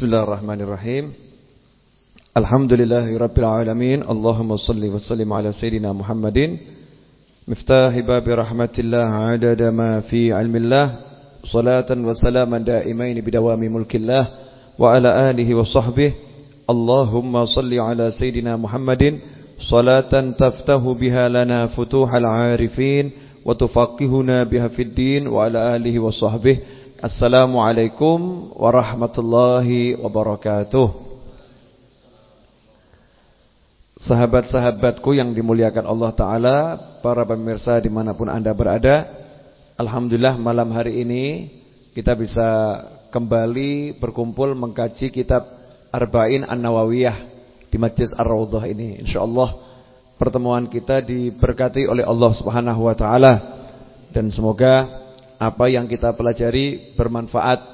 بسم الله الرحمن الرحيم الحمد لله رب العالمين اللهم صل وسلم على سيدنا محمد مفتاح باب رحمة الله عدد ما في علم الله صلاة وسلاما دائمين بدوام ملك الله وعلى آله وصحبه اللهم صل على سيدنا محمد صلاة تفتح بها لنا فتوح العارفين وتفقهنا بها في الدين وعلى آله وصحبه وصحبه Assalamualaikum warahmatullahi wabarakatuh. Sahabat-sahabatku yang dimuliakan Allah Ta'ala Para pemirsa di mana pun anda berada Alhamdulillah malam hari ini Kita bisa kembali berkumpul mengkaji kitab Arba'in An-Nawawiyah Di Majlis Ar-Rawdah ini. InsyaAllah pertemuan kita diberkati oleh Allah Subhanahu Wa Ta'ala. Dan semoga apa yang kita pelajari bermanfaat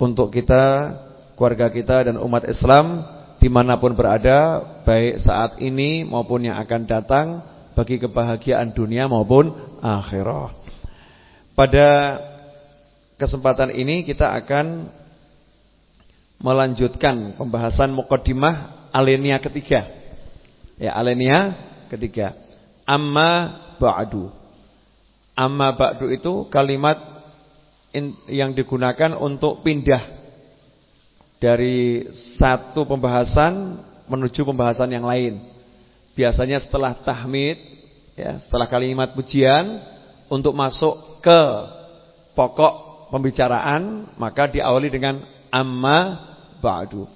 untuk kita, keluarga kita dan umat Islam di mana pun berada, baik saat ini maupun yang akan datang bagi kebahagiaan dunia maupun akhirat. Pada kesempatan ini kita akan melanjutkan pembahasan mukaddimah alenia ketiga. Ya, alenia ketiga. Amma ba'du. Amma ba'du itu kalimat yang digunakan untuk pindah dari satu pembahasan menuju pembahasan yang lain. Biasanya setelah tahmid, ya, setelah kalimat pujian untuk masuk ke pokok pembicaraan, maka diawali dengan amma ba'du.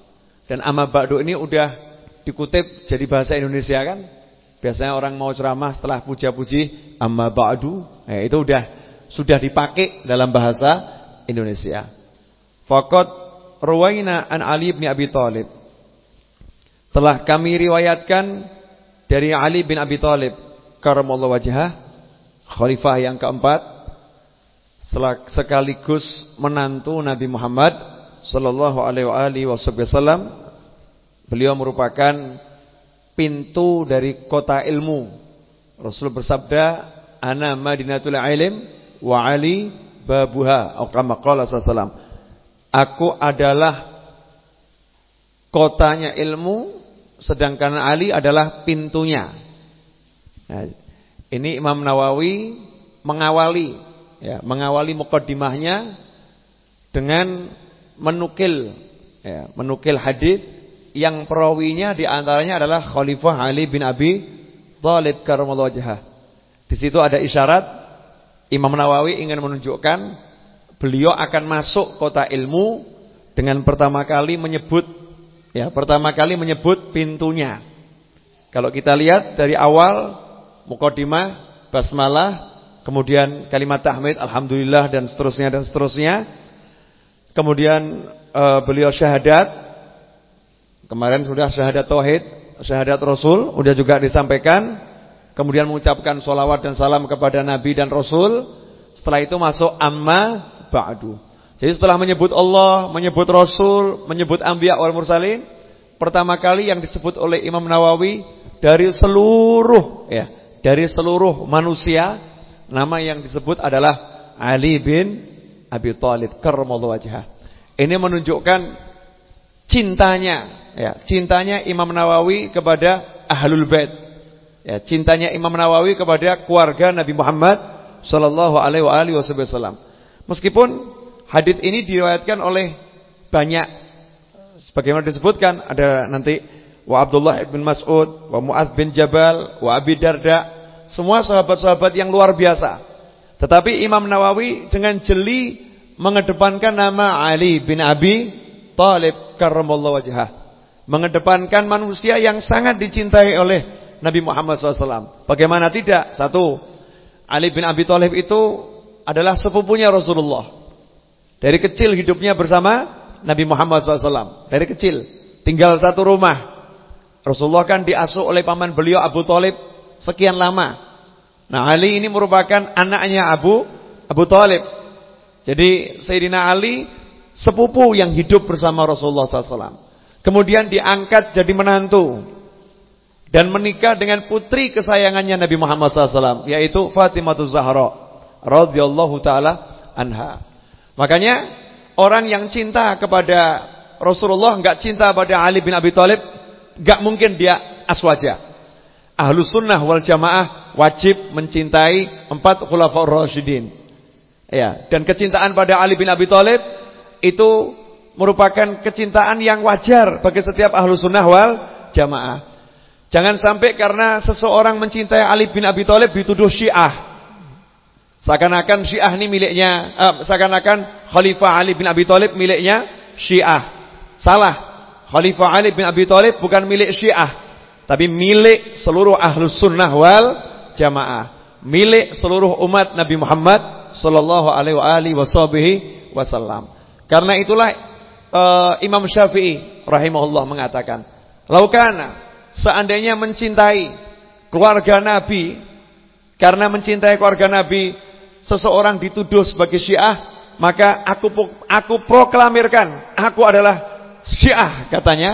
Dan amma ba'du ini udah dikutip jadi bahasa Indonesia kan? Biasanya orang mau ceramah setelah puja-puji amma ba'du, eh, itu udah sudah dipakai dalam bahasa Indonesia. Faqad ruwaina an Ali bin Abi Thalib. Telah kami riwayatkan dari Ali bin Abi Thalib karamallahu wajhah, khalifah yang keempat sekaligus menantu Nabi Muhammad sallallahu alaihi wasallam. Beliau merupakan pintu dari kota ilmu. Rasul bersabda, "Ana Madinatul Ilm wa Ali babuha atau kama qala sallallahu Aku adalah kotanya ilmu sedangkan Ali adalah pintunya. Nah, ini Imam Nawawi mengawali ya, mengawali mukaddimahnya dengan menukil ya, menukil hadis yang perawinya di antaranya adalah Khalifah Ali bin Abi Thalib karramallahu wajhah. Di situ ada isyarat Imam Nawawi ingin menunjukkan beliau akan masuk kota ilmu dengan pertama kali menyebut ya, pertama kali menyebut pintunya. Kalau kita lihat dari awal mukadimah, basmalah, kemudian kalimat tahmid, alhamdulillah dan seterusnya dan seterusnya. Kemudian uh, beliau syahadat. Kemarin sudah syahadat tauhid, syahadat Rasul, sudah juga disampaikan kemudian mengucapkan solawat dan salam kepada Nabi dan Rasul. Setelah itu masuk amma ba'du. Jadi setelah menyebut Allah, menyebut Rasul, menyebut Anbiya wal Mursalin, pertama kali yang disebut oleh Imam Nawawi dari seluruh ya, dari seluruh manusia, nama yang disebut adalah Ali bin Abi Thalib karramallahu wajhah. Ini menunjukkan cintanya ya, cintanya Imam Nawawi kepada Ahlul Bait ya, cintanya Imam Nawawi kepada keluarga Nabi Muhammad sallallahu alaihi wasallam. Meskipun hadis ini diriwayatkan oleh banyak sebagaimana disebutkan ada nanti wa Abdullah bin Mas'ud, wa Muadz bin Jabal, wa Abi Darda, semua sahabat-sahabat yang luar biasa. Tetapi Imam Nawawi dengan jeli mengedepankan nama Ali bin Abi Talib karramallahu wajhah. Mengedepankan manusia yang sangat dicintai oleh Nabi Muhammad SAW. Bagaimana tidak? Satu, Ali bin Abi Thalib itu adalah sepupunya Rasulullah. Dari kecil hidupnya bersama Nabi Muhammad SAW. Dari kecil, tinggal satu rumah. Rasulullah kan diasuh oleh paman beliau Abu Thalib sekian lama. Nah Ali ini merupakan anaknya Abu Abu Thalib. Jadi Sayyidina Ali sepupu yang hidup bersama Rasulullah SAW. Kemudian diangkat jadi menantu dan menikah dengan putri kesayangannya Nabi Muhammad SAW yaitu Fatimah Zahra radhiyallahu taala anha. Makanya orang yang cinta kepada Rasulullah, enggak cinta pada Ali bin Abi Thalib, enggak mungkin dia aswaja. Ahlus sunnah wal jamaah wajib mencintai empat khulafaur rasyidin. Ya, dan kecintaan pada Ali bin Abi Thalib itu merupakan kecintaan yang wajar bagi setiap ahlus sunnah wal jamaah. Jangan sampai karena seseorang mencintai Ali bin Abi Thalib dituduh Syiah. Seakan-akan Syiah ini miliknya, uh, seakan-akan Khalifah Ali bin Abi Thalib miliknya Syiah. Salah. Khalifah Ali bin Abi Thalib bukan milik Syiah, tapi milik seluruh ahlus sunnah wal jamaah. Milik seluruh umat Nabi Muhammad sallallahu alaihi wasallam. Karena itulah uh, Imam Syafi'i rahimahullah mengatakan, "Laukana seandainya mencintai keluarga Nabi karena mencintai keluarga Nabi seseorang dituduh sebagai Syiah maka aku aku proklamirkan aku adalah Syiah katanya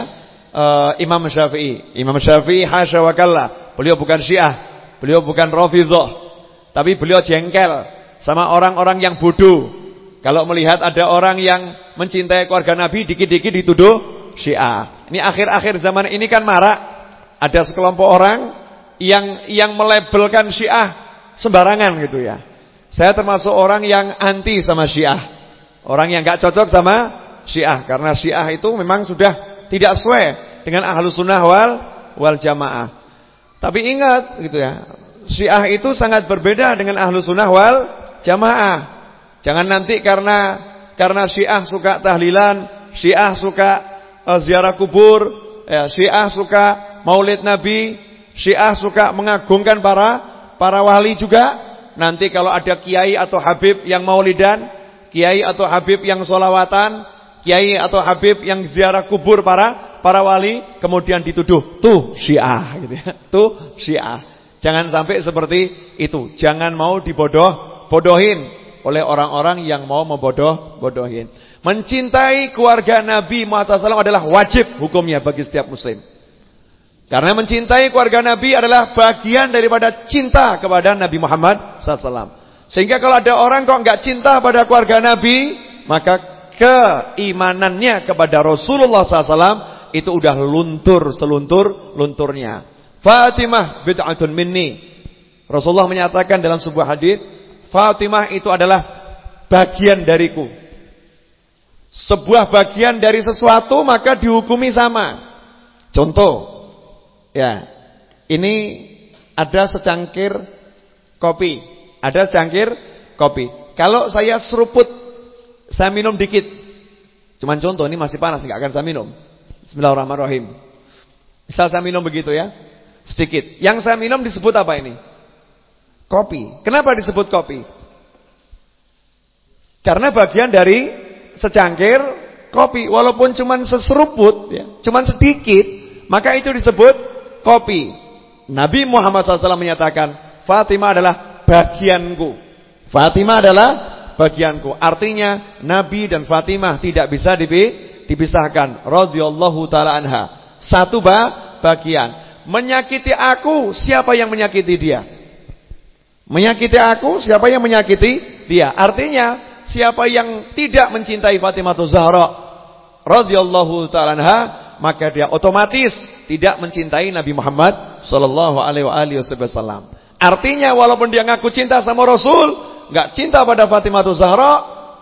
uh, Imam Syafi'i. Imam Syafi'i hasya wa kalla beliau bukan Syiah beliau bukan Rafidhah tapi beliau jengkel sama orang-orang yang bodoh kalau melihat ada orang yang mencintai keluarga Nabi dikit-dikit dituduh Syiah ini akhir-akhir zaman ini kan marak ada sekelompok orang yang yang melabelkan Syiah sembarangan gitu ya. Saya termasuk orang yang anti sama Syiah. Orang yang gak cocok sama Syiah karena Syiah itu memang sudah tidak sesuai dengan Ahlus Sunnah wal wal Jamaah. Tapi ingat gitu ya. Syiah itu sangat berbeda dengan Ahlus Sunnah wal Jamaah. Jangan nanti karena karena Syiah suka tahlilan, Syiah suka uh, ziarah kubur, ya, Syiah suka maulid Nabi, Syiah suka mengagungkan para para wali juga. Nanti kalau ada kiai atau habib yang maulidan, kiai atau habib yang solawatan, kiai atau habib yang ziarah kubur para para wali, kemudian dituduh tuh Syiah, gitu ya. Tuh Syiah. Jangan sampai seperti itu. Jangan mau dibodoh bodohin oleh orang-orang yang mau membodoh-bodohin. Mencintai keluarga Nabi Muhammad SAW adalah wajib hukumnya bagi setiap muslim. Karena mencintai keluarga Nabi adalah bagian daripada cinta kepada Nabi Muhammad SAW. Sehingga kalau ada orang kok nggak cinta pada keluarga Nabi, maka keimanannya kepada Rasulullah SAW itu udah luntur seluntur lunturnya. Fatimah bid'atun minni. Rasulullah menyatakan dalam sebuah hadis, Fatimah itu adalah bagian dariku. Sebuah bagian dari sesuatu maka dihukumi sama. Contoh, Ya. Ini ada secangkir kopi. Ada secangkir kopi. Kalau saya seruput, saya minum dikit. Cuman contoh, ini masih panas, nggak akan saya minum. Bismillahirrahmanirrahim. Misal saya minum begitu ya, sedikit. Yang saya minum disebut apa ini? Kopi. Kenapa disebut kopi? Karena bagian dari secangkir kopi, walaupun cuman seseruput, ya, cuman sedikit, maka itu disebut kopi. Nabi Muhammad SAW menyatakan, Fatimah adalah bagianku. Fatimah adalah bagianku. Artinya Nabi dan Fatimah tidak bisa dipisahkan. Radhiyallahu taala anha. Satu ba bagian. Menyakiti aku, siapa yang menyakiti dia? Menyakiti aku, siapa yang menyakiti dia? Artinya, siapa yang tidak mencintai Fatimah Zahra radhiyallahu taala maka dia otomatis tidak mencintai Nabi Muhammad sallallahu alaihi wasallam. Artinya walaupun dia ngaku cinta sama Rasul, enggak cinta pada Fatimah Zahra,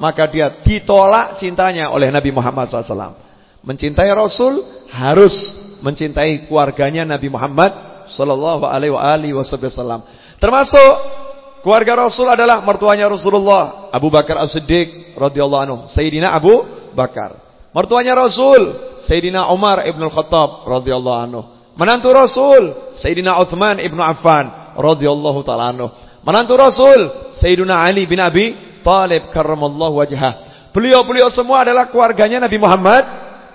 maka dia ditolak cintanya oleh Nabi Muhammad SAW. Mencintai Rasul harus mencintai keluarganya Nabi Muhammad sallallahu alaihi wasallam. Termasuk keluarga Rasul adalah mertuanya Rasulullah, Abu Bakar As-Siddiq radhiyallahu anhu, Sayyidina Abu Bakar. Mertuanya Rasul Sayyidina Umar ibn Khattab radhiyallahu anhu. Menantu Rasul Sayyidina Uthman ibn Affan radhiyallahu taala anhu. Menantu Rasul Sayyidina Ali bin Abi Talib karramallahu wajhah. Beliau-beliau semua adalah keluarganya Nabi Muhammad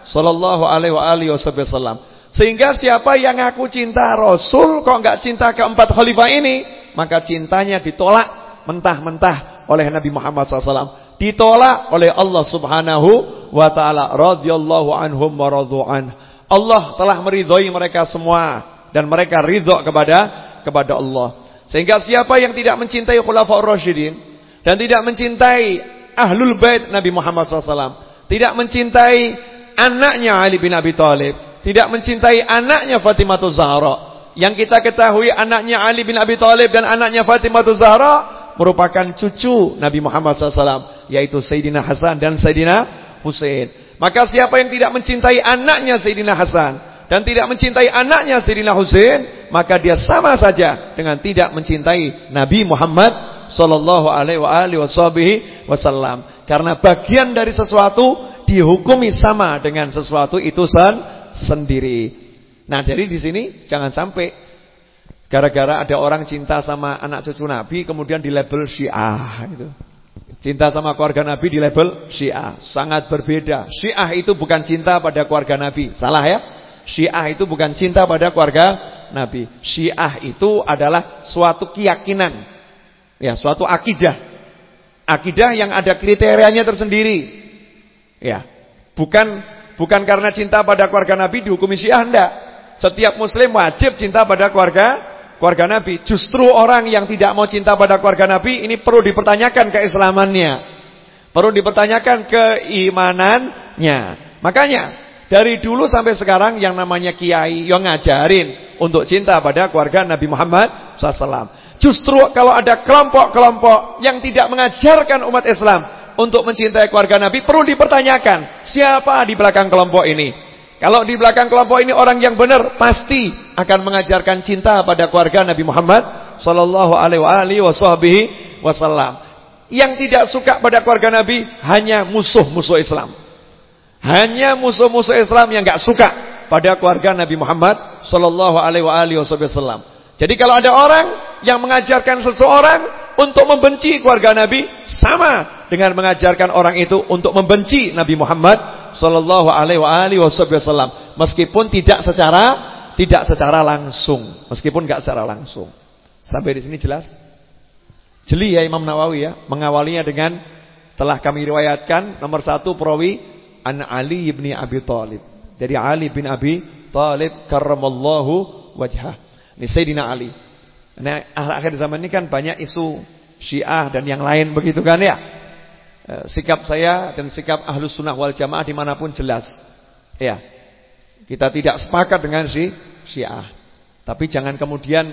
sallallahu alaihi wasallam. Sehingga siapa yang aku cinta Rasul kok enggak cinta keempat khalifah ini, maka cintanya ditolak mentah-mentah oleh Nabi Muhammad SAW ditolak oleh Allah Subhanahu wa taala radhiyallahu anhum wa radu'an. Allah telah meridhoi mereka semua dan mereka ridho kepada kepada Allah. Sehingga siapa yang tidak mencintai khulafaur rasyidin dan tidak mencintai ahlul bait Nabi Muhammad SAW, tidak mencintai anaknya Ali bin Abi Thalib, tidak mencintai anaknya Fatimah Zahra. Yang kita ketahui anaknya Ali bin Abi Thalib dan anaknya Fatimah Zahra merupakan cucu Nabi Muhammad SAW, yaitu Sayyidina Hasan dan Sayyidina Husain. Maka siapa yang tidak mencintai anaknya Sayyidina Hasan dan tidak mencintai anaknya Sayyidina Husain, maka dia sama saja dengan tidak mencintai Nabi Muhammad sallallahu alaihi wasallam. Karena bagian dari sesuatu dihukumi sama dengan sesuatu itu sen sendiri. Nah, jadi di sini jangan sampai gara-gara ada orang cinta sama anak cucu Nabi kemudian di label Syiah gitu. Cinta sama keluarga Nabi di label Syiah, sangat berbeda. Syiah itu bukan cinta pada keluarga Nabi. Salah ya? Syiah itu bukan cinta pada keluarga Nabi. Syiah itu adalah suatu keyakinan. Ya, suatu akidah. Akidah yang ada kriterianya tersendiri. Ya. Bukan bukan karena cinta pada keluarga Nabi dihukumi Syiah enggak. Setiap muslim wajib cinta pada keluarga keluarga Nabi. Justru orang yang tidak mau cinta pada keluarga Nabi ini perlu dipertanyakan keislamannya. Perlu dipertanyakan keimanannya. Makanya dari dulu sampai sekarang yang namanya kiai yang ngajarin untuk cinta pada keluarga Nabi Muhammad SAW. Justru kalau ada kelompok-kelompok yang tidak mengajarkan umat Islam untuk mencintai keluarga Nabi perlu dipertanyakan siapa di belakang kelompok ini. Kalau di belakang kelompok ini orang yang benar pasti akan mengajarkan cinta pada keluarga Nabi Muhammad sallallahu alaihi wasallam. Yang tidak suka pada keluarga Nabi hanya musuh-musuh Islam. Hanya musuh-musuh Islam yang enggak suka pada keluarga Nabi Muhammad sallallahu alaihi wasallam. Jadi kalau ada orang yang mengajarkan seseorang untuk membenci keluarga Nabi sama dengan mengajarkan orang itu untuk membenci Nabi Muhammad sallallahu alaihi wasallam meskipun tidak secara tidak secara langsung, meskipun enggak secara langsung. Sampai di sini jelas? Jeli ya Imam Nawawi ya, mengawalinya dengan telah kami riwayatkan nomor satu perawi an Ali bin Abi Thalib. Dari Ali bin Abi Thalib karramallahu wajhah. Ini Sayyidina Ali. Nah, akhir zaman ini kan banyak isu Syiah dan yang lain begitu kan ya. Eh, sikap saya dan sikap Ahlus Sunnah wal Jamaah di mana pun jelas. Ya. Kita tidak sepakat dengan si Syiah. Tapi jangan kemudian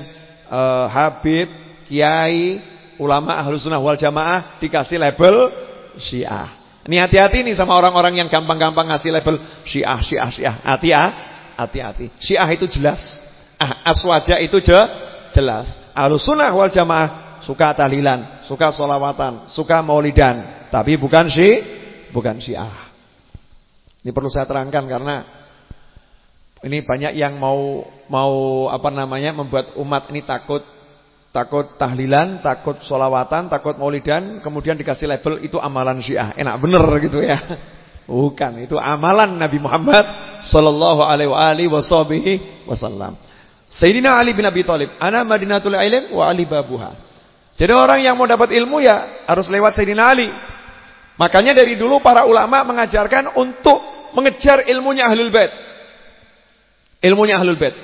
uh, Habib, Kiai, ulama Ahlus Sunnah wal Jamaah dikasih label Syiah. Ini hati-hati nih sama orang-orang yang gampang-gampang ngasih label Syiah, Syiah, Syiah. Hati ya, hati-hati. Syiah itu jelas. Ah, aswaja itu je, jelas. Ahlussunnah wal Jamaah suka tahlilan, suka solawatan, suka maulidan, tapi bukan syi, bukan Syiah. Ini perlu saya terangkan karena ini banyak yang mau mau apa namanya membuat umat ini takut Takut tahlilan, takut solawatan, takut maulidan, kemudian dikasih label itu amalan syiah. Enak bener gitu ya. Bukan, itu amalan Nabi Muhammad sallallahu alaihi wasallam. Sayyidina Ali bin Abi Thalib, ana Madinatul Ilm wa Ali babuha. Jadi orang yang mau dapat ilmu ya harus lewat Sayyidina Ali. Makanya dari dulu para ulama mengajarkan untuk mengejar ilmunya Ahlul Bait. Ilmunya Ahlul Bait.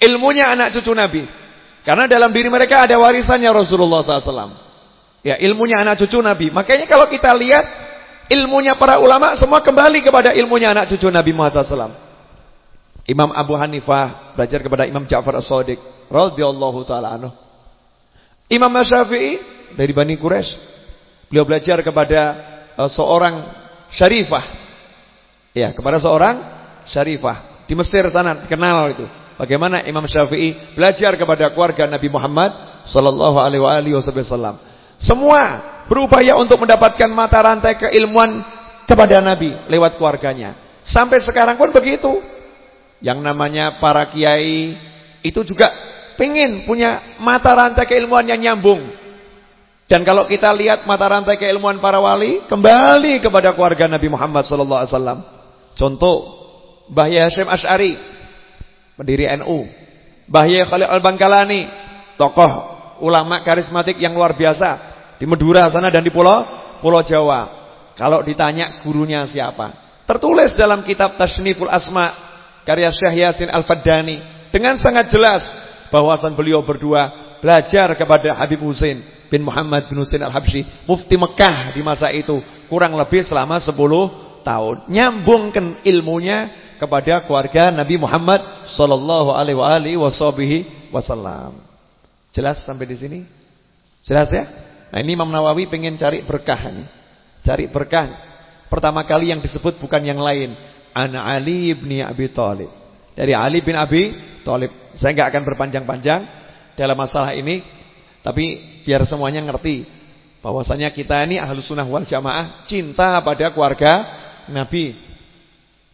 Ilmunya anak cucu Nabi. Karena dalam diri mereka ada warisannya Rasulullah SAW. Ya, ilmunya anak cucu Nabi. Makanya kalau kita lihat ilmunya para ulama semua kembali kepada ilmunya anak cucu Nabi Muhammad SAW. Imam Abu Hanifah belajar kepada Imam Ja'far As-Sadiq radhiyallahu taala anhu. Imam Syafi'i dari Bani Quraisy. Beliau belajar kepada uh, seorang syarifah. Ya, kepada seorang syarifah di Mesir sana, kenal itu. Bagaimana Imam Syafi'i belajar kepada keluarga Nabi Muhammad sallallahu alaihi wasallam. Semua berupaya untuk mendapatkan mata rantai keilmuan kepada Nabi lewat keluarganya. Sampai sekarang pun begitu. Yang namanya para kiai itu juga pengen punya mata rantai keilmuan yang nyambung. Dan kalau kita lihat mata rantai keilmuan para wali kembali kepada keluarga Nabi Muhammad wasallam. Contoh Mbah Hashim Asy'ari pendiri NU. Bahya Khalil Al-Bangkalani, tokoh ulama karismatik yang luar biasa di Madura sana dan di Pulau Pulau Jawa. Kalau ditanya gurunya siapa? Tertulis dalam kitab Tasniful Asma karya Syekh Yasin Al-Faddani dengan sangat jelas bahwasan beliau berdua belajar kepada Habib Husain bin Muhammad bin Husain Al-Habsyi, mufti Mekah di masa itu, kurang lebih selama 10 tahun. Nyambungkan ilmunya kepada keluarga Nabi Muhammad sallallahu alaihi wasallam. Jelas sampai di sini? Jelas ya? Nah, ini Imam Nawawi pengen cari berkah ini. Cari berkah. Pertama kali yang disebut bukan yang lain. Ana Ali bin Abi Thalib. Dari Ali bin Abi Thalib. Saya nggak akan berpanjang-panjang dalam masalah ini, tapi biar semuanya ngerti bahwasanya kita ini ahlus sunnah wal jamaah cinta pada keluarga Nabi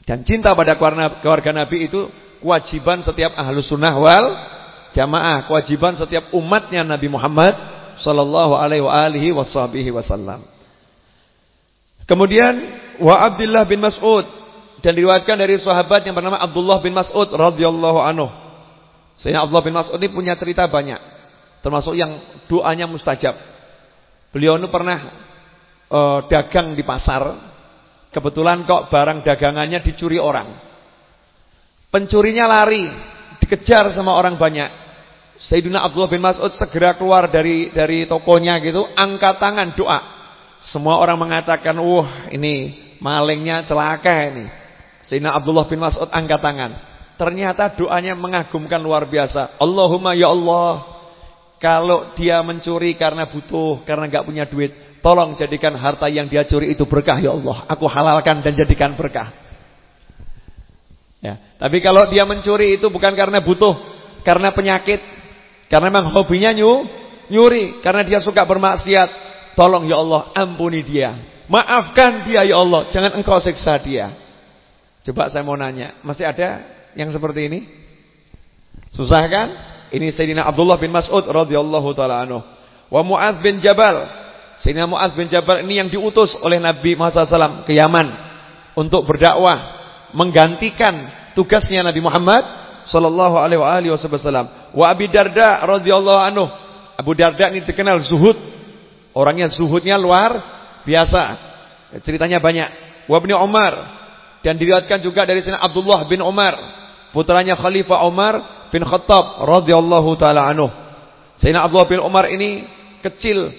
dan cinta pada keluarga Nabi itu kewajiban setiap ahlus sunnah wal jamaah. Kewajiban setiap umatnya Nabi Muhammad sallallahu alaihi wasallam. Kemudian wa Abdullah bin Mas'ud dan diriwayatkan dari sahabat yang bernama Abdullah bin Mas'ud radhiyallahu anhu. Sayyidina Abdullah bin Mas'ud ini punya cerita banyak, termasuk yang doanya mustajab. Beliau itu pernah uh, dagang di pasar Kebetulan kok barang dagangannya dicuri orang. Pencurinya lari, dikejar sama orang banyak. Sayyidina Abdullah bin Mas'ud segera keluar dari dari tokonya gitu, angkat tangan doa. Semua orang mengatakan, "Wah, ini malingnya celaka ini." Sayyidina Abdullah bin Mas'ud angkat tangan. Ternyata doanya mengagumkan luar biasa. Allahumma ya Allah, kalau dia mencuri karena butuh, karena enggak punya duit, Tolong jadikan harta yang dia curi itu berkah ya Allah. Aku halalkan dan jadikan berkah. Ya, tapi kalau dia mencuri itu bukan karena butuh, karena penyakit, karena memang hobinya nyu, nyuri, karena dia suka bermaksiat. Tolong ya Allah, ampuni dia. Maafkan dia ya Allah, jangan engkau siksa dia. Coba saya mau nanya, masih ada yang seperti ini? Susah kan? Ini Sayyidina Abdullah bin Mas'ud radhiyallahu taala anhu. Wa Mu'adz bin Jabal Sayyidina Mu'adz bin Jabal ini yang diutus oleh Nabi Muhammad SAW ke Yaman untuk berdakwah, menggantikan tugasnya Nabi Muhammad sallallahu alaihi wasallam. Wa Abi Darda radhiyallahu anhu. Abu Darda ini dikenal zuhud. Orangnya zuhudnya luar biasa. Ceritanya banyak. Wa Ibnu Umar dan diriwayatkan juga dari Sayyidina Abdullah bin Umar, putranya Khalifah Umar bin Khattab radhiyallahu taala anhu. Sayyidina Abdullah bin Umar ini kecil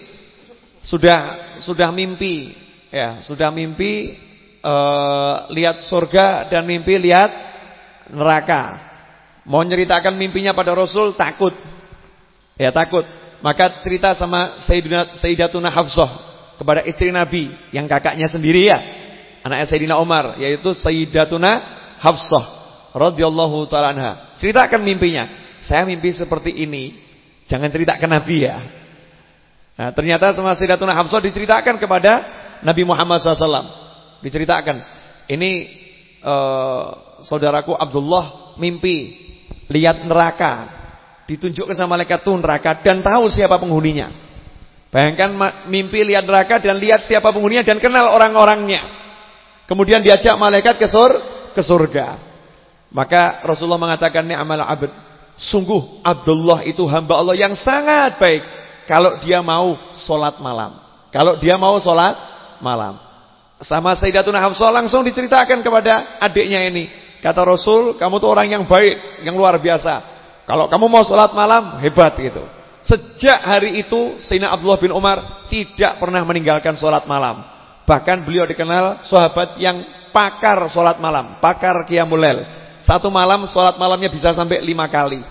sudah sudah mimpi ya, sudah mimpi uh, lihat surga dan mimpi lihat neraka. Mau ceritakan mimpinya pada Rasul takut. Ya takut. Maka cerita sama Sayyidina Sayyidatuna Hafsah kepada istri Nabi yang kakaknya sendiri ya. Anaknya Sayyidina Umar yaitu Sayyidatuna Hafsah radhiyallahu taala anha. Ceritakan mimpinya. Saya mimpi seperti ini. Jangan ceritakan Nabi ya. Nah, ternyata sama Sayyidatuna Hafsah diceritakan kepada Nabi Muhammad SAW. Diceritakan. Ini uh, saudaraku Abdullah mimpi lihat neraka. Ditunjukkan sama malaikat itu neraka dan tahu siapa penghuninya. Bayangkan mimpi lihat neraka dan lihat siapa penghuninya dan kenal orang-orangnya. Kemudian diajak malaikat ke sur ke surga. Maka Rasulullah mengatakan ni amal abd. Sungguh Abdullah itu hamba Allah yang sangat baik kalau dia mau sholat malam. Kalau dia mau sholat malam. Sama Sayyidatuna Hafsah langsung diceritakan kepada adiknya ini. Kata Rasul, kamu tuh orang yang baik, yang luar biasa. Kalau kamu mau sholat malam, hebat gitu. Sejak hari itu, Sayyidina Abdullah bin Umar tidak pernah meninggalkan sholat malam. Bahkan beliau dikenal sahabat yang pakar sholat malam, pakar qiyamul Satu malam sholat malamnya bisa sampai lima kali.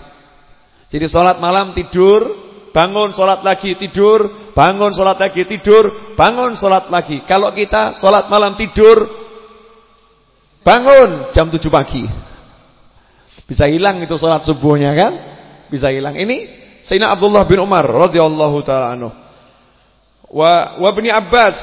Jadi sholat malam tidur, bangun sholat lagi tidur, bangun sholat lagi tidur, bangun sholat lagi. Kalau kita sholat malam tidur, bangun jam 7 pagi. Bisa hilang itu sholat subuhnya kan? Bisa hilang. Ini Sayyidina Abdullah bin Umar radhiyallahu taala anhu. Wa wa Abbas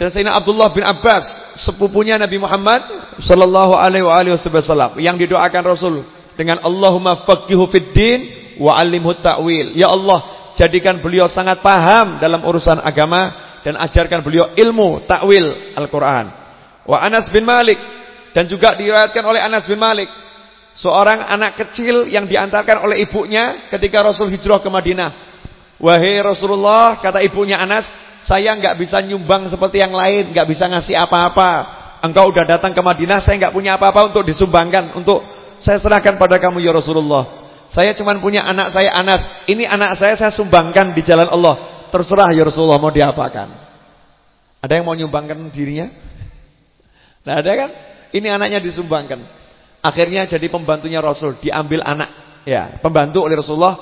dan Sayyidina Abdullah bin Abbas sepupunya Nabi Muhammad sallallahu alaihi wasallam yang didoakan Rasul dengan Allahumma faqihu fid din wa 'allimhu ta'wil. Ya Allah, jadikan beliau sangat paham dalam urusan agama dan ajarkan beliau ilmu takwil Al-Qur'an. Wa Anas bin Malik dan juga diriwayatkan oleh Anas bin Malik seorang anak kecil yang diantarkan oleh ibunya ketika Rasul hijrah ke Madinah. Wahai Rasulullah, kata ibunya Anas, saya enggak bisa nyumbang seperti yang lain, enggak bisa ngasih apa-apa. Engkau udah datang ke Madinah, saya enggak punya apa-apa untuk disumbangkan, untuk saya serahkan pada kamu ya Rasulullah. Saya cuma punya anak saya Anas. Ini anak saya saya sumbangkan di jalan Allah. Terserah ya Rasulullah mau diapakan. Ada yang mau nyumbangkan dirinya? Nah, ada kan? Ini anaknya disumbangkan. Akhirnya jadi pembantunya Rasul, diambil anak. Ya, pembantu oleh Rasulullah,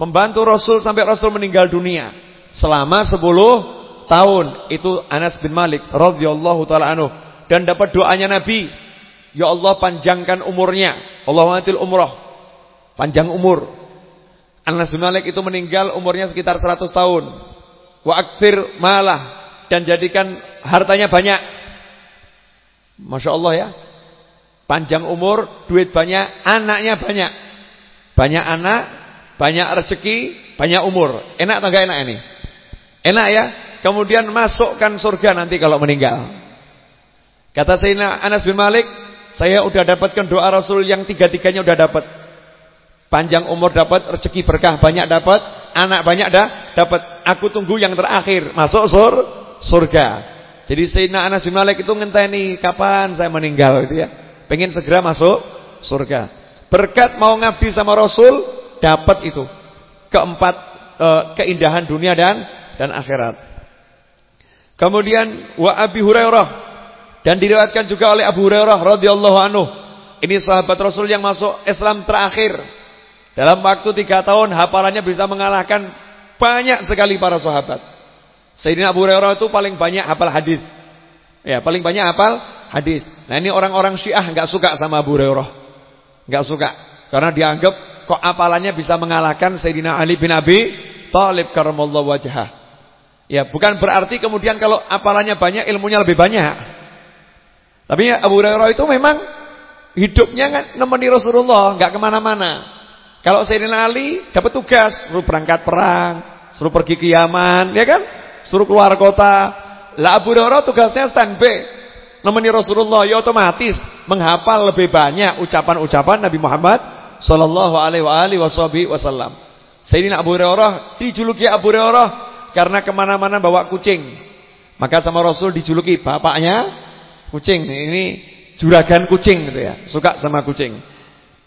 membantu Rasul sampai Rasul meninggal dunia. Selama 10 tahun. Itu Anas bin Malik radhiyallahu taala anhu dan dapat doanya Nabi, "Ya Allah panjangkan umurnya." Allahumma atil umrah. Panjang umur. Anas bin Malik itu meninggal umurnya sekitar 100 tahun. Wa akthir malah dan jadikan hartanya banyak. Masya Allah ya. Panjang umur, duit banyak, anaknya banyak. Banyak anak, banyak rezeki, banyak umur. Enak atau enggak enak ini? Enak ya. Kemudian masukkan surga nanti kalau meninggal. Kata Sayyidina Anas bin Malik, saya udah dapatkan doa Rasul yang tiga-tiganya udah dapat. Panjang umur dapat, rezeki berkah banyak dapat, anak banyak dah dapat. Aku tunggu yang terakhir, masuk sur surga. Jadi Sayyidina Anas bin Malik itu ngenteni kapan saya meninggal gitu ya. Pengen segera masuk surga. Berkat mau ngabdi sama Rasul dapat itu. Keempat e, keindahan dunia dan dan akhirat. Kemudian wa Abi Hurairah dan diriwayatkan juga oleh Abu Hurairah radhiyallahu anhu. Ini sahabat Rasul yang masuk Islam terakhir. Dalam waktu tiga tahun hafalannya bisa mengalahkan banyak sekali para sahabat. Sayyidina Abu Hurairah itu paling banyak hafal hadis. Ya, paling banyak hafal hadis. Nah, ini orang-orang Syiah enggak suka sama Abu Hurairah. Enggak suka karena dianggap kok hafalannya bisa mengalahkan Sayyidina Ali bin Abi Thalib karramallahu wajhah. Ya, bukan berarti kemudian kalau hafalannya banyak ilmunya lebih banyak. Tapi Abu Hurairah itu memang hidupnya kan nemeni Rasulullah, enggak ke mana mana Kalau Sayyidina Ali dapat tugas, suruh berangkat perang, suruh pergi ke Yaman, ya kan? suruh keluar kota. Lah Abu Hurairah tugasnya standby. Namanya Rasulullah ya otomatis menghafal lebih banyak ucapan-ucapan Nabi Muhammad sallallahu alaihi wasallam. Sayyidina Abu Hurairah dijuluki Abu Hurairah karena ke mana mana bawa kucing. Maka sama Rasul dijuluki bapaknya kucing. Ini juragan kucing gitu ya. Suka sama kucing.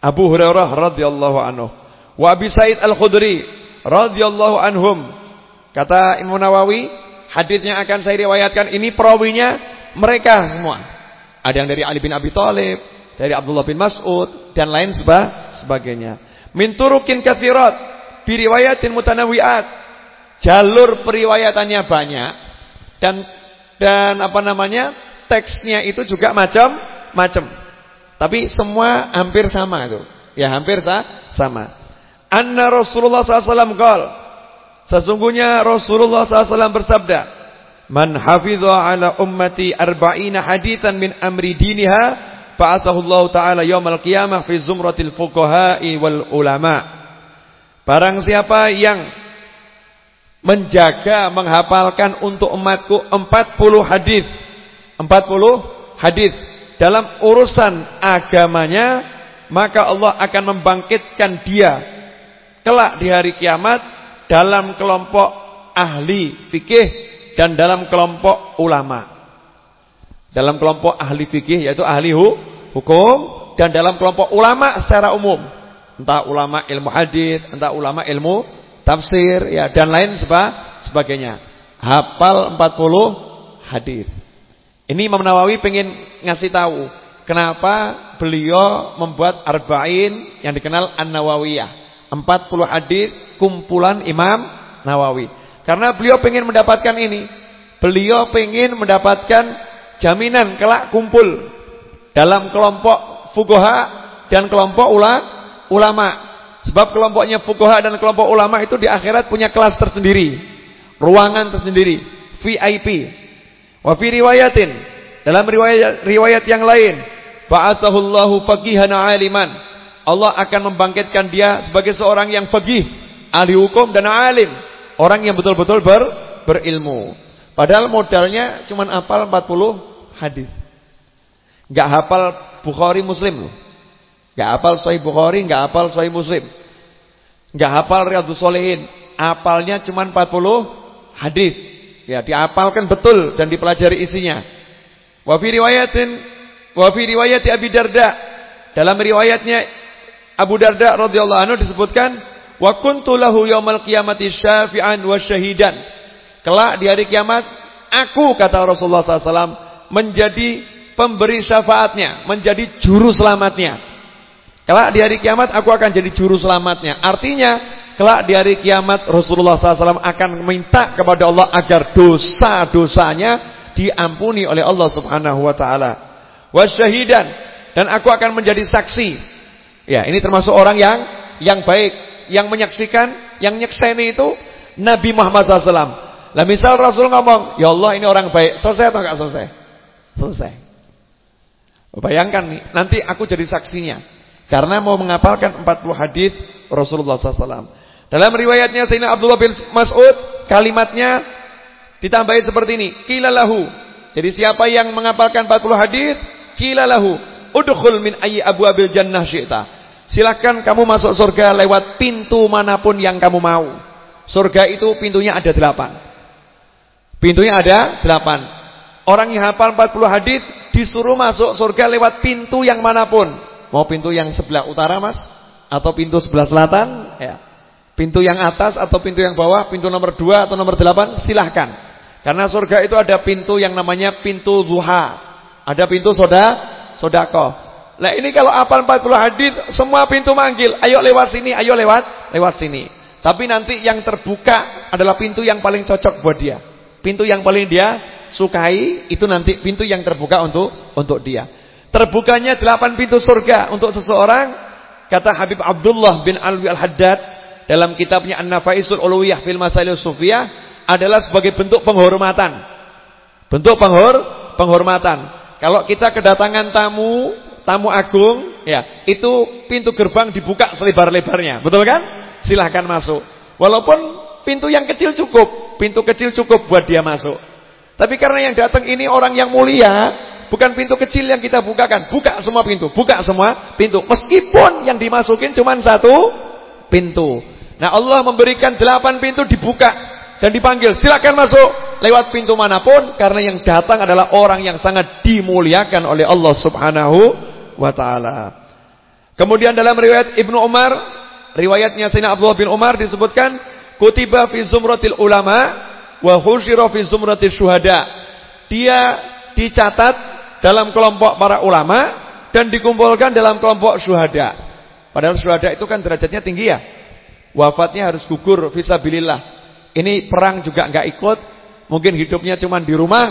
Abu Hurairah radhiyallahu anhu. Wa Abi Said Al-Khudri radhiyallahu anhum Kata Imam Nawawi, hadisnya akan saya riwayatkan ini perawinya mereka semua. Ada yang dari Ali bin Abi Thalib, dari Abdullah bin Mas'ud dan lain seba, sebagainya. Min turukin katsirat bi riwayatin mutanawiat. Jalur periwayatannya banyak dan dan apa namanya? teksnya itu juga macam-macam. Tapi semua hampir sama itu. Ya hampir sama. Anna Rasulullah SAW qala Sesungguhnya Rasulullah SAW bersabda, "Man hafidha ala ummati arba'ina hadithan min amri diniha, fa'atahu Allah Ta'ala yawmal qiyamah fi zumratil fuqaha'i wal ulama." Barang siapa yang menjaga menghafalkan untuk umatku 40 hadis, 40 hadis dalam urusan agamanya, maka Allah akan membangkitkan dia kelak di hari kiamat dalam kelompok ahli fikih dan dalam kelompok ulama. Dalam kelompok ahli fikih yaitu ahli hukum dan dalam kelompok ulama secara umum. Entah ulama ilmu hadis, entah ulama ilmu tafsir ya dan lain seba, sebagainya. Hafal 40 hadis. Ini Imam Nawawi pengen ngasih tahu kenapa beliau membuat arba'in yang dikenal An-Nawawiyah. 40 hadis kumpulan Imam Nawawi. Karena beliau ingin mendapatkan ini. Beliau ingin mendapatkan jaminan kelak kumpul dalam kelompok fuqaha dan kelompok ula, ulama. Sebab kelompoknya fuqaha dan kelompok ulama itu di akhirat punya kelas tersendiri, ruangan tersendiri, VIP. Wa fi riwayatin, dalam riwayat riwayat yang lain, ba'atsahullahu faqihan aliman Allah akan membangkitkan dia sebagai seorang yang fagih, ahli hukum dan alim, orang yang betul-betul ber, berilmu. Padahal modalnya cuma hafal 40 hadis. Enggak hafal Bukhari Muslim loh. Enggak hafal Sahih Bukhari, enggak hafal Sahih Muslim. Enggak hafal Riyadhus Shalihin, hafalnya cuma 40 hadis. Ya, dihafalkan betul dan dipelajari isinya. Wa fi riwayatin wa fi riwayati Abi Darda dalam riwayatnya Abu Darda radhiyallahu anhu disebutkan wa kuntu lahu yaumal qiyamati syafi'an wa syahidan. Kelak di hari kiamat aku kata Rasulullah SAW menjadi pemberi syafaatnya, menjadi juru selamatnya. Kelak di hari kiamat aku akan jadi juru selamatnya. Artinya, kelak di hari kiamat Rasulullah SAW akan meminta kepada Allah agar dosa-dosanya diampuni oleh Allah Subhanahu wa taala. Wasyahidan dan aku akan menjadi saksi. Ya, ini termasuk orang yang yang baik, yang menyaksikan, yang nyekseni itu Nabi Muhammad SAW. Lah misal Rasul ngomong, "Ya Allah, ini orang baik." Selesai atau enggak selesai? Selesai. Bayangkan nih, nanti aku jadi saksinya. Karena mau mengapalkan 40 hadis Rasulullah SAW. Dalam riwayatnya Sayyidina Abdullah bin Mas'ud, kalimatnya ditambahi seperti ini, kilalahu. Jadi siapa yang mengapalkan 40 hadis, kilalahu, udkhul min ayyi abwabil jannah syi'ta. Silakan kamu masuk surga lewat pintu mana pun yang kamu mau. Surga itu pintunya ada delapan. Pintunya ada delapan. Orang yang hafal 40 hadis disuruh masuk surga lewat pintu yang mana pun. Mau pintu yang sebelah utara mas? Atau pintu sebelah selatan? Ya. Pintu yang atas atau pintu yang bawah? Pintu nomor dua atau nomor delapan? Silahkan. Karena surga itu ada pintu yang namanya pintu duha. Ada pintu soda, sodako. Nah ini kalau apal 40 hadis semua pintu manggil. Ayo lewat sini, ayo lewat, lewat sini. Tapi nanti yang terbuka adalah pintu yang paling cocok buat dia. Pintu yang paling dia sukai itu nanti pintu yang terbuka untuk untuk dia. Terbukanya delapan pintu surga untuk seseorang kata Habib Abdullah bin Alwi Al-Haddad dalam kitabnya An-Nafaisul Uluwiyah fil Masail Sufiyah adalah sebagai bentuk penghormatan. Bentuk penghor penghormatan. Kalau kita kedatangan tamu, tamu agung, ya, itu pintu gerbang dibuka selebar-lebarnya. Betul kan? Silahkan masuk. Walaupun pintu yang kecil cukup, pintu kecil cukup buat dia masuk. Tapi karena yang datang ini orang yang mulia, Bukan pintu kecil yang kita bukakan. Buka semua pintu. Buka semua pintu. Meskipun yang dimasukin cuma satu pintu. Nah Allah memberikan delapan pintu dibuka. Dan dipanggil. Silakan masuk. Lewat pintu mana pun. Karena yang datang adalah orang yang sangat dimuliakan oleh Allah subhanahu wa ta'ala. Kemudian dalam riwayat Ibnu Umar. Riwayatnya Sayyidina Abdullah bin Umar disebutkan. Kutiba fi zumratil ulama. Wa fi zumratil syuhada. Dia dicatat dalam kelompok para ulama dan dikumpulkan dalam kelompok syuhada. Padahal syuhada itu kan derajatnya tinggi ya. Wafatnya harus gugur fisabilillah. Ini perang juga enggak ikut, mungkin hidupnya cuma di rumah,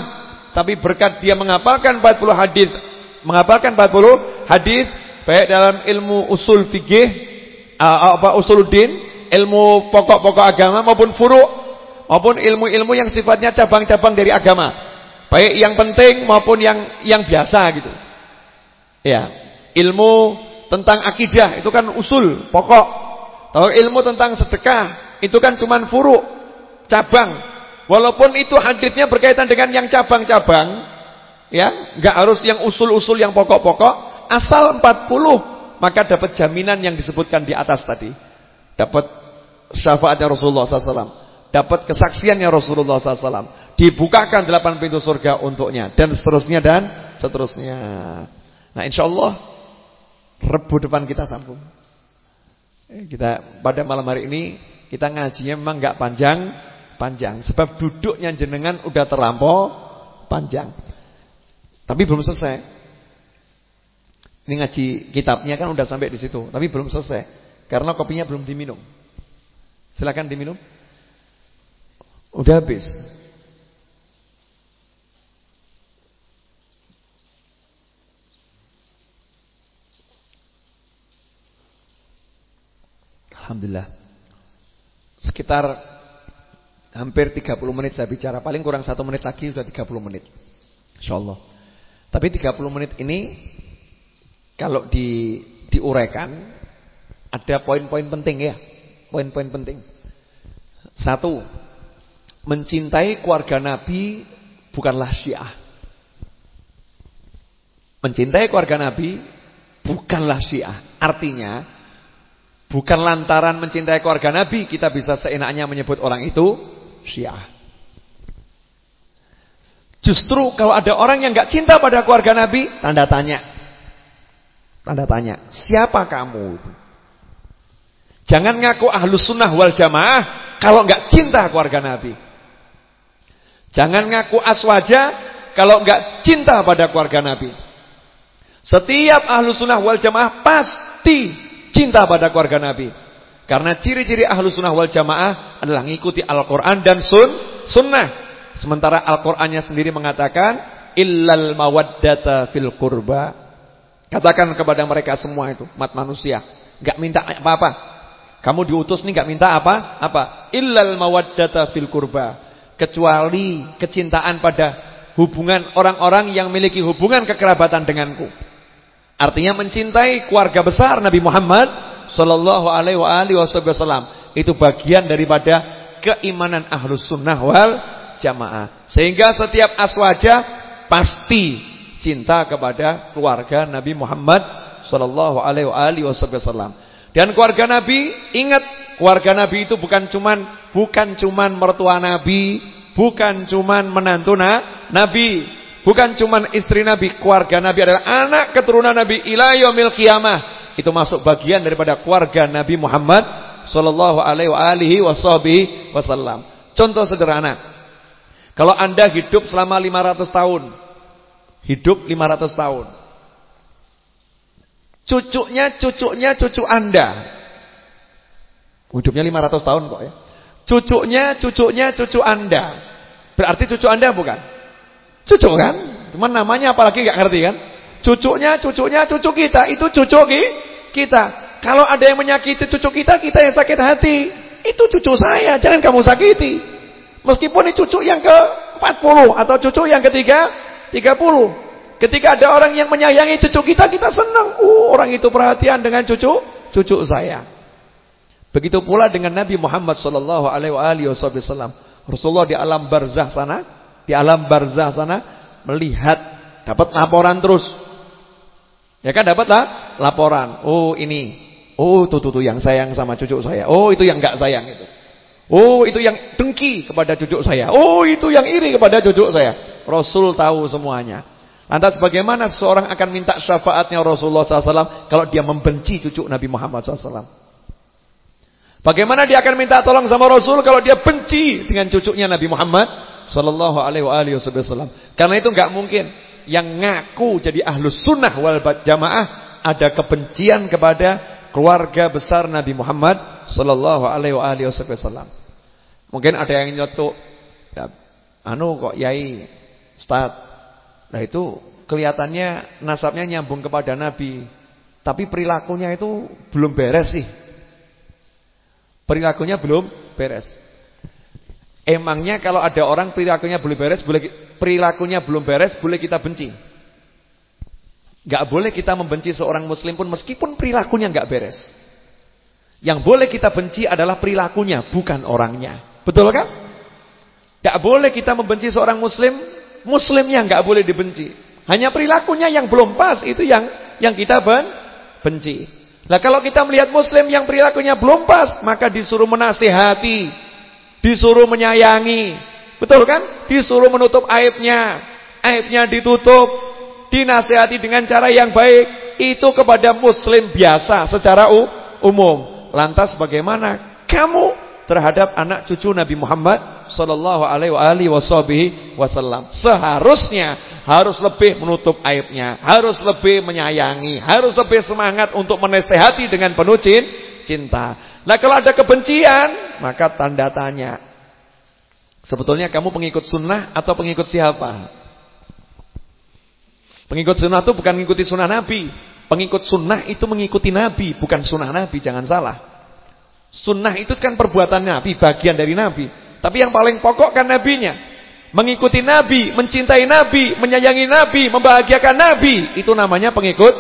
tapi berkat dia menghafalkan 40 hadis, menghafalkan 40 hadis baik dalam ilmu usul fikih, apa usuluddin, ilmu pokok-pokok agama maupun furu' maupun ilmu-ilmu yang sifatnya cabang-cabang dari agama. Baik yang penting maupun yang yang biasa gitu. Ya, ilmu tentang akidah itu kan usul, pokok. Kalau ilmu tentang sedekah itu kan cuman furu, cabang. Walaupun itu hadisnya berkaitan dengan yang cabang-cabang, ya, enggak harus yang usul-usul yang pokok-pokok, asal 40 maka dapat jaminan yang disebutkan di atas tadi. Dapat syafaatnya Rasulullah SAW, dapat kesaksiannya Rasulullah SAW dibukakan delapan pintu surga untuknya dan seterusnya dan seterusnya. Nah, insya Allah Rebu depan kita sambung. Eh, kita pada malam hari ini kita ngajinya memang nggak panjang panjang sebab duduknya jenengan udah terlampau panjang. Tapi belum selesai. Ini ngaji kitabnya kan udah sampai di situ, tapi belum selesai karena kopinya belum diminum. Silakan diminum. Udah habis. Alhamdulillah. Sekitar hampir 30 menit saya bicara. Paling kurang satu menit lagi sudah 30 menit. InsyaAllah. Tapi 30 menit ini kalau di diuraikan ada poin-poin penting ya. Poin-poin penting. Satu, mencintai keluarga Nabi bukanlah Syiah. Mencintai keluarga Nabi bukanlah Syiah. Artinya Bukan lantaran mencintai keluarga Nabi kita bisa seenaknya menyebut orang itu Syiah. Justru kalau ada orang yang nggak cinta pada keluarga Nabi, tanda tanya. Tanda tanya, siapa kamu? Jangan ngaku ahlus sunnah wal jamaah kalau nggak cinta keluarga Nabi. Jangan ngaku aswaja kalau enggak cinta pada keluarga Nabi. Setiap ahlu sunnah wal jamaah pasti cinta pada keluarga Nabi. Karena ciri-ciri ahlu sunnah wal jamaah adalah mengikuti Al-Quran dan sun, sunnah. Sementara Al-Qurannya sendiri mengatakan, Illal mawaddata fil kurba. Katakan kepada mereka semua itu, mat manusia. Gak minta apa-apa. Kamu diutus nih gak minta apa? Apa? Illal mawaddata fil kurba. Kecuali kecintaan pada hubungan orang-orang yang memiliki hubungan kekerabatan denganku. Artinya mencintai keluarga besar Nabi Muhammad sallallahu alaihi wasallam. Itu bagian daripada keimanan ahlus sunnah wal jamaah. Sehingga setiap aswaja pasti cinta kepada keluarga Nabi Muhammad sallallahu alaihi wasallam. Dan keluarga Nabi, ingat keluarga Nabi itu bukan cuman bukan cuman mertua Nabi, bukan cuman menantu Nabi, Bukan cuma istri Nabi, keluarga Nabi adalah anak keturunan Nabi ila yaumil. Itu masuk bagian daripada keluarga Nabi Muhammad sallallahu alaihi wasallam. Contoh sederhana. Kalau Anda hidup selama 500 tahun, hidup 500 tahun. Cucunya, cucunya, cucu Anda. Hidupnya 500 tahun kok ya. Cucunya, cucunya, cucu Anda. Berarti cucu Anda bukan? Cucu kan? Cuman namanya apalagi nggak ngerti kan? Cucunya, cucunya, cucu kita. Itu cucu kita. Kalau ada yang menyakiti cucu kita, kita yang sakit hati. Itu cucu saya, jangan kamu sakiti. Meskipun ini cucu yang ke-40 atau cucu yang ketiga 30. Ketika ada orang yang menyayangi cucu kita, kita senang. Uh, orang itu perhatian dengan cucu cucu saya. Begitu pula dengan Nabi Muhammad wasallam. Rasulullah di alam barzah sana di alam barzah sana melihat dapat laporan terus. Ya kan dapatlah laporan. Oh ini. Oh itu tuh, tuh yang sayang sama cucu saya. Oh itu yang enggak sayang itu. Oh itu yang dengki kepada cucu saya. Oh itu yang iri kepada cucu saya. Rasul tahu semuanya. Lantas bagaimana seorang akan minta syafaatnya Rasulullah SAW kalau dia membenci cucu Nabi Muhammad SAW? Bagaimana dia akan minta tolong sama Rasul kalau dia benci dengan cucunya Nabi Muhammad sallallahu alaihi wasallam. Karena itu enggak mungkin yang ngaku jadi ahlus sunnah wal jamaah ada kebencian kepada keluarga besar Nabi Muhammad sallallahu alaihi wasallam. Mungkin ada yang nyetuk ya, anu kok yai ustaz. Nah itu kelihatannya nasabnya nyambung kepada Nabi. Tapi perilakunya itu belum beres sih. Perilakunya belum beres. Emangnya kalau ada orang perilakunya belum beres, boleh perilakunya belum beres, boleh kita benci? Gak boleh kita membenci seorang muslim pun meskipun perilakunya gak beres. Yang boleh kita benci adalah perilakunya, bukan orangnya. Betul kan? Gak boleh kita membenci seorang muslim, muslimnya gak boleh dibenci. Hanya perilakunya yang belum pas itu yang yang kita ben, benci. Nah kalau kita melihat muslim yang perilakunya belum pas, maka disuruh menasihati, Disuruh menyayangi. Betul kan? Disuruh menutup aibnya. Aibnya ditutup. Dinasihati dengan cara yang baik. Itu kepada muslim biasa secara umum. Lantas bagaimana kamu terhadap anak cucu Nabi Muhammad sallallahu alaihi wasallam? Seharusnya harus lebih menutup aibnya, harus lebih menyayangi, harus lebih semangat untuk menasehati dengan penuh cinta. Nah kalau ada kebencian, maka tanda tanya. Sebetulnya kamu pengikut sunnah atau pengikut siapa? Pengikut sunnah itu bukan mengikuti sunnah Nabi. Pengikut sunnah itu mengikuti Nabi, bukan sunnah Nabi, jangan salah. Sunnah itu kan perbuatan Nabi, bagian dari Nabi. Tapi yang paling pokok kan Nabinya. Mengikuti Nabi, mencintai Nabi, menyayangi Nabi, membahagiakan Nabi. Itu namanya pengikut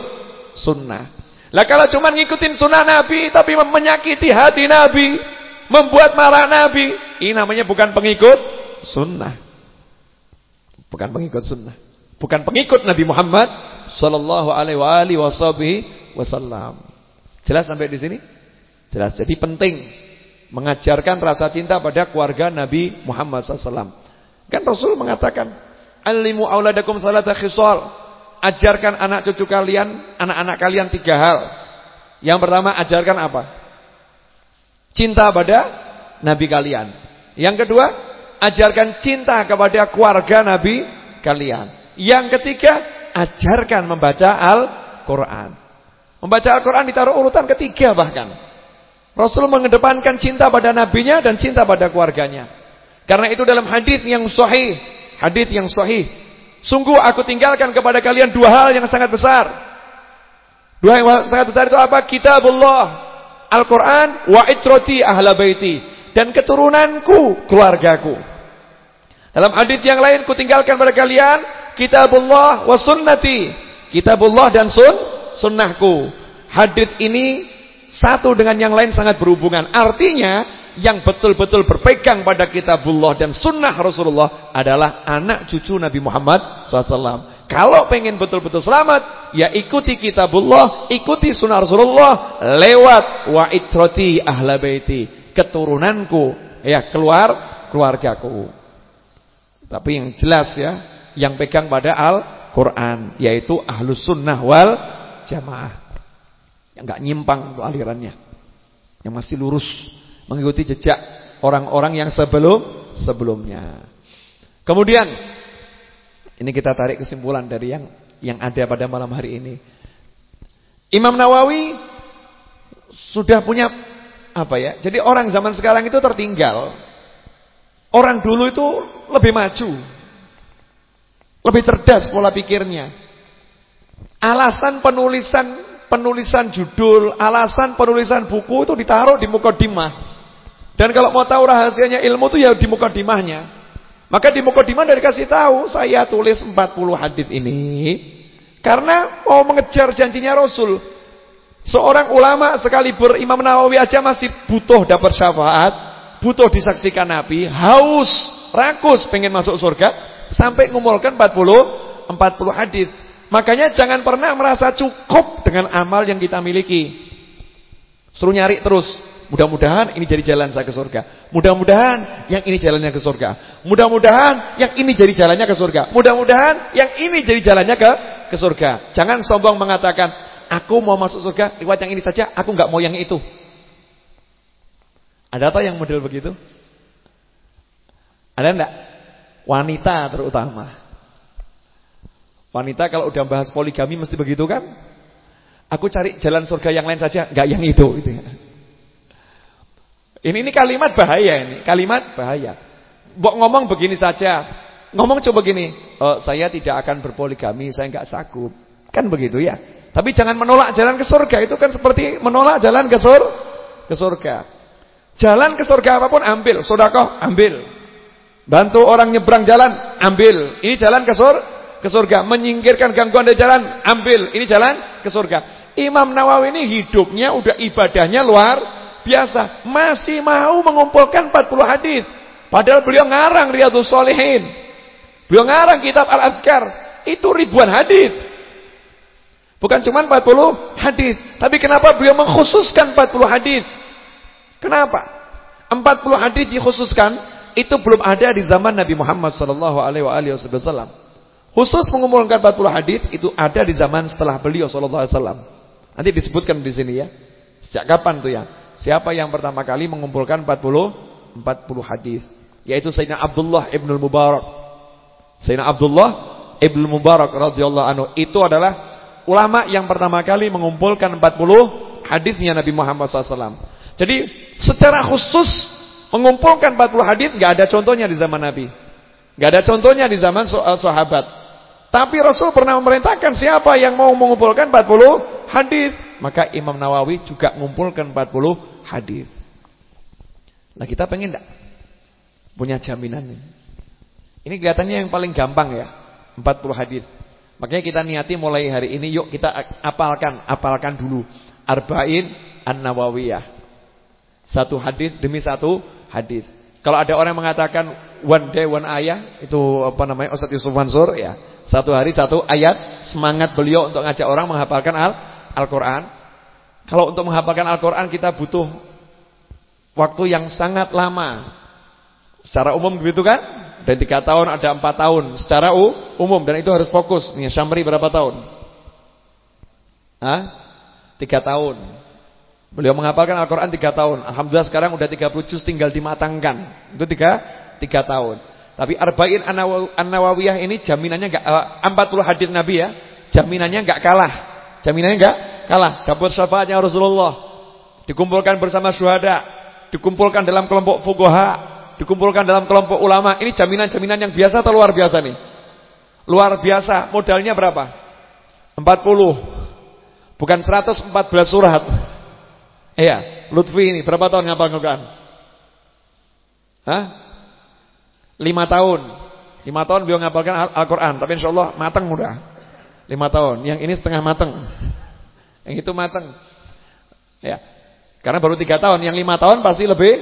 sunnah. Lah kalau cuma ngikutin sunnah Nabi tapi menyakiti hati Nabi, membuat marah Nabi, ini namanya bukan pengikut sunnah. Bukan pengikut sunnah. Bukan pengikut Nabi Muhammad sallallahu alaihi wasallam. Jelas sampai di sini? Jelas. Jadi penting mengajarkan rasa cinta pada keluarga Nabi Muhammad SAW. Kan Rasul mengatakan, "Alimu auladakum salata khisal." Ajarkan anak cucu kalian, anak-anak kalian tiga hal. Yang pertama ajarkan apa? Cinta pada Nabi kalian. Yang kedua, ajarkan cinta kepada keluarga Nabi kalian. Yang ketiga, ajarkan membaca Al-Qur'an. Membaca Al-Qur'an ditaruh urutan ketiga bahkan. Rasul mengedepankan cinta pada nabinya dan cinta pada keluarganya. Karena itu dalam hadis yang sahih, hadis yang sahih, sungguh aku tinggalkan kepada kalian dua hal yang sangat besar. Dua yang sangat besar itu apa? Kitabullah, Al-Qur'an, wa itrati ahla baiti dan keturunanku, keluargaku. Dalam hadis yang lain ku tinggalkan pada kalian kitabullah wa sunnati. Kitabullah dan sun sunnahku. Hadis ini satu dengan yang lain sangat berhubungan. Artinya yang betul-betul berpegang pada kitabullah dan sunnah Rasulullah adalah anak cucu Nabi Muhammad SAW. Kalau pengen betul-betul selamat, ya ikuti kitabullah, ikuti sunnah Rasulullah lewat wa itrati ahla baiti, keturunanku, ya keluar keluargaku. Tapi yang jelas ya, yang pegang pada Al-Quran, yaitu ahlus sunnah wal jamaah. Yang nggak nyimpang untuk alirannya. Yang masih lurus, mengikuti jejak orang-orang yang sebelum sebelumnya. Kemudian, ini kita tarik kesimpulan dari yang yang ada pada malam hari ini. Imam Nawawi sudah punya apa ya? Jadi orang zaman sekarang itu tertinggal Orang dulu itu lebih maju. Lebih cerdas pola pikirnya. Alasan penulisan penulisan judul, alasan penulisan buku itu ditaruh di mukadimah. Dan kalau mau tahu rahasianya ilmu itu ya di mukadimahnya. Maka di mukadimah dari kasih tahu, saya tulis 40 hadis ini karena mau mengejar janjinya Rasul. Seorang ulama sekali berimam Nawawi aja masih butuh dapat syafaat butuh disaksikan Nabi, haus, rakus pengen masuk surga sampai ngumpulkan 40 40 hadis. Makanya jangan pernah merasa cukup dengan amal yang kita miliki. Suruh nyari terus. Mudah-mudahan ini jadi jalan saya ke surga. Mudah-mudahan yang ini jalannya ke surga. Mudah-mudahan yang ini jadi jalannya ke surga. Mudah-mudahan yang ini jadi jalannya ke ke surga. Jangan sombong mengatakan, aku mau masuk surga lewat yang ini saja, aku nggak mau yang itu. Ada tak yang model begitu? Ada enggak? Wanita terutama. Wanita kalau udah bahas poligami mesti begitu kan? Aku cari jalan surga yang lain saja, enggak yang itu gitu ya. Ini ini kalimat bahaya ini, kalimat bahaya. Bok ngomong begini saja. Ngomong coba begini, oh, saya tidak akan berpoligami, saya enggak sanggup. Kan begitu ya. Tapi jangan menolak jalan ke surga, itu kan seperti menolak jalan ke sur ke surga. Jalan ke surga apa pun ambil, sodakoh ambil. Bantu orang nyebrang jalan, ambil. Ini jalan ke sur ke surga. Menyingkirkan gangguan dari jalan, ambil. Ini jalan ke surga. Imam Nawawi ini hidupnya udah ibadahnya luar biasa. Masih mau mengumpulkan 40 hadis. Padahal beliau ngarang Riyadhus Shalihin. Beliau ngarang kitab Al-Azkar. Itu ribuan hadis. Bukan cuma 40 hadis, tapi kenapa beliau mengkhususkan 40 hadis? Kenapa? 40 hadis dikhususkan itu belum ada di zaman Nabi Muhammad sallallahu alaihi wasallam. Khusus mengumpulkan 40 hadis itu ada di zaman setelah beliau sallallahu alaihi wasallam. Nanti disebutkan di sini ya. Sejak kapan tuh ya? Siapa yang pertama kali mengumpulkan 40 40 hadis? Yaitu Sayyidina Abdullah Ibn Mubarak. Sayyidina Abdullah Ibn Mubarak radhiyallahu anhu itu adalah ulama yang pertama kali mengumpulkan 40 hadisnya Nabi Muhammad SAW. Jadi secara khusus mengumpulkan 40 hadis nggak ada contohnya di zaman Nabi. nggak ada contohnya di zaman eh, sahabat. Tapi Rasul pernah memerintahkan siapa yang mau mengumpulkan 40 hadis, maka Imam Nawawi juga mengumpulkan 40 hadis. Nah, kita pengen enggak punya jaminan ini? Kelihatannya yang paling gampang ya, 40 hadis. Makanya kita niati mulai hari ini yuk kita apalkan, apalkan dulu Arba'in An-Nawawiyah. Satu hadis demi satu hadis. Kalau ada orang yang mengatakan one day one ayah, itu apa namanya Ustaz Yusuf Mansur ya. Satu hari satu ayat, semangat beliau untuk ngajak orang menghafalkan Al-Qur'an. Al Kalau untuk menghafalkan Al-Qur'an kita butuh waktu yang sangat lama. Secara umum begitu kan? Dan tiga tahun ada empat tahun secara umum dan itu harus fokus. Nih Syamri berapa tahun? Hah? Tiga tahun. Beliau menghafalkan Al-Quran 3 tahun. Alhamdulillah sekarang udah 30 juz tinggal dimatangkan. Itu 3, 3 tahun. Tapi Arba'in An-Nawawiyah ini jaminannya uh, 40 hadis Nabi ya. Jaminannya enggak kalah. Jaminannya enggak kalah. Dapat syafaatnya Rasulullah. Dikumpulkan bersama syuhada, dikumpulkan dalam kelompok fuqaha, dikumpulkan dalam kelompok ulama. Ini jaminan-jaminan yang biasa atau luar biasa nih? Luar biasa. Modalnya berapa? 40. Bukan 114 surat. Iya, Lutfi ini berapa tahun ngapal Quran? Hah? Lima tahun. Lima tahun beliau ngapalkan Al-Quran. Tapi insya Allah matang mudah. Lima tahun. Yang ini setengah matang. Yang itu matang. Ya. Karena baru tiga tahun. Yang lima tahun pasti lebih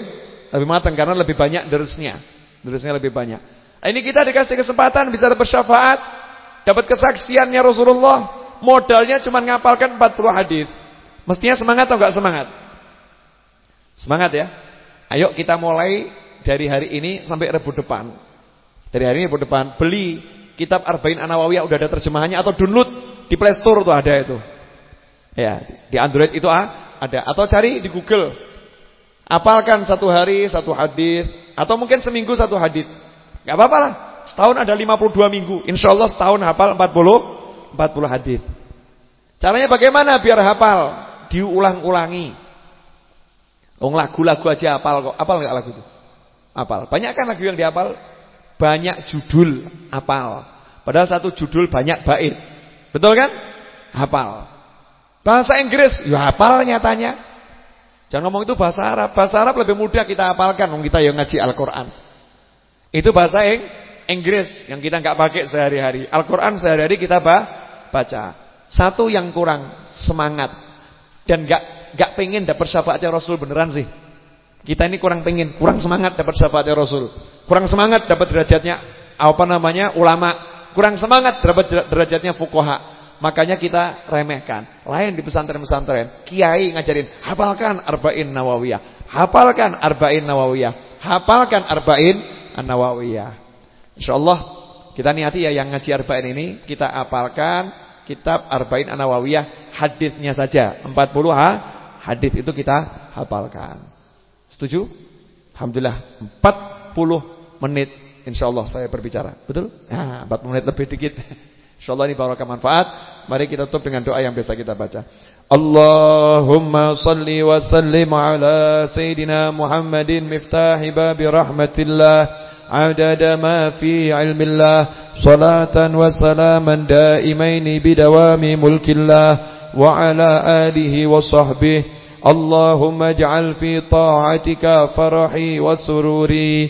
lebih matang. Karena lebih banyak derusnya. Derusnya lebih banyak. Nah, ini kita dikasih kesempatan bisa dapat syafaat. Dapat kesaksiannya Rasulullah. Modalnya cuma ngapalkan 40 hadis. Mestinya semangat atau enggak semangat? Semangat ya. Ayo kita mulai dari hari ini sampai Rabu depan. Dari hari ini Rabu depan beli kitab Arba'in An-Nawawiyah udah ada terjemahannya atau download di Play Store tuh ada itu. Ya, di Android itu ah, ada atau cari di Google. Apalkan satu hari satu hadis atau mungkin seminggu satu hadis. Enggak apa-apa lah. Setahun ada 52 minggu. Insya Allah setahun hafal 40 40 hadis. Caranya bagaimana biar hafal? Diulang-ulangi. Oh lagu-lagu aja hafal kok. Hafal enggak lagu itu? apal. Banyak kan lagu yang dihafal? Banyak judul apal. Padahal satu judul banyak bait. Betul kan? Hafal. Bahasa Inggris, ya hafal nyatanya. Jangan ngomong itu bahasa Arab. Bahasa Arab lebih mudah kita hafalkan wong kita yang ngaji Al-Qur'an. Itu bahasa Inggris yang kita nggak pakai sehari-hari. Al-Qur'an sehari-hari kita baca. Satu yang kurang semangat dan nggak nggak pengen dapat syafaatnya Rasul beneran sih. Kita ini kurang pengen, kurang semangat dapat syafaatnya Rasul. Kurang semangat dapat derajatnya apa namanya ulama. Kurang semangat dapat derajatnya fuqaha. Makanya kita remehkan. Lain di pesantren-pesantren, kiai ngajarin, hafalkan Arba'in Nawawiyah. Hafalkan Arba'in Nawawiyah. Hafalkan Arba'in An-Nawawiyah. Insyaallah kita niati ya yang ngaji Arba'in ini kita hafalkan kitab Arba'in An-Nawawiyah hadisnya saja. 40 ha, hadis itu kita hafalkan. Setuju? Alhamdulillah 40 menit insyaallah saya berbicara. Betul? Nah, 40 menit lebih dikit. Insyaallah ini barokah manfaat. Mari kita tutup dengan doa yang biasa kita baca. Allahumma salli wa sallim ala Sayyidina Muhammadin miftahi babi rahmatillah adada ma fi ilmillah salatan wa salaman daimaini bidawami mulkillah wa ala alihi wa sahbihi اللهم اجعل في طاعتك فرحي وسروري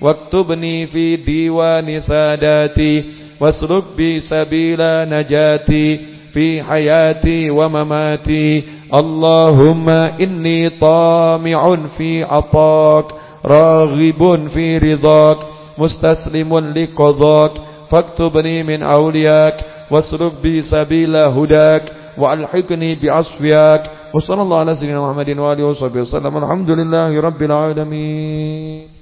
واكتبني في ديوان ساداتي واسلك بي سبيل نجاتي في حياتي ومماتي. اللهم إني طامع في عطاك راغب في رضاك مستسلم لقضاك. فاكتبني من أولياك واسلك بي سبيل هداك. وألحقني بعصفياك وصلى الله على سيدنا محمد وآله وصحبه وسلم. الحمد لله رب العالمين.